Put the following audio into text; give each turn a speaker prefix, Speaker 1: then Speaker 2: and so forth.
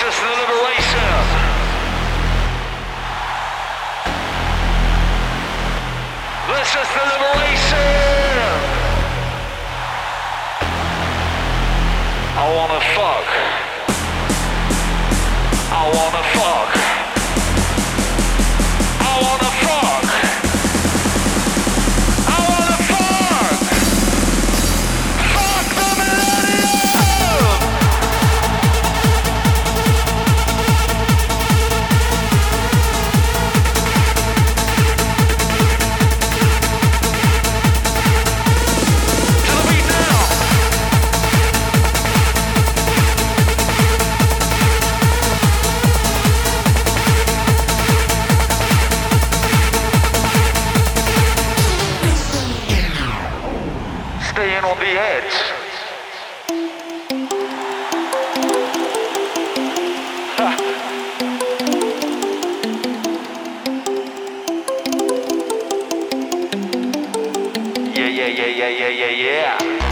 Speaker 1: Alexis the Liberator. is the Liberator. I wanna fuck. I wanna fuck. Staying on the edge. Yeah, yeah, yeah, yeah, yeah, yeah, yeah.